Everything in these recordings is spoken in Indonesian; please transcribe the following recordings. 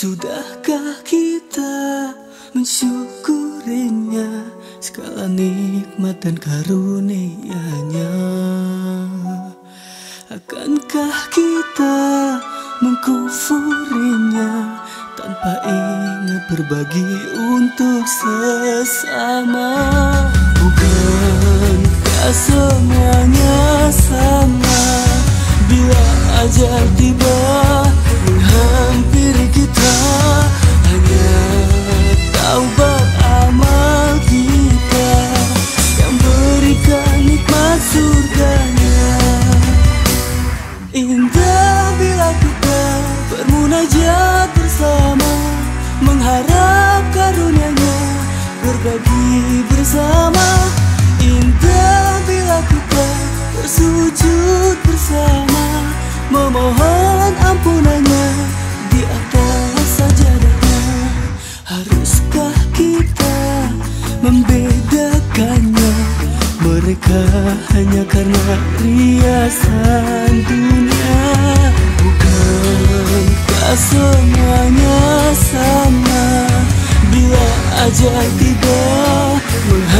Sudahkah kita mensyukurinya? Segala nikmat dan karunia-Nya. Akankah kita mengkufurinya Tanpa ingat berbagi untuk sesama? Bukankah semuanya sama bersama Mengharap karunia-Nya berbagi bersama. Indah bila kita bersujud bersama Memohon ampunannya di atas sajadahnya. Haruskah kita membedakannya? Mereka hanya karena riasan 爱就爱的多。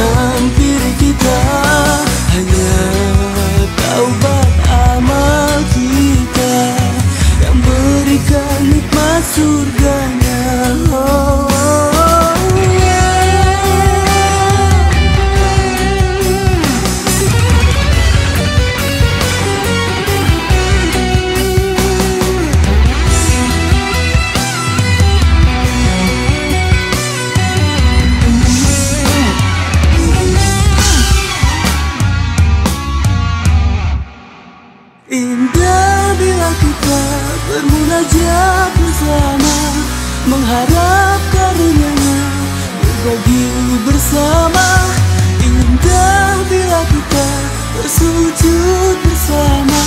Berbagi bersama. Indah bila kita bersujud bersama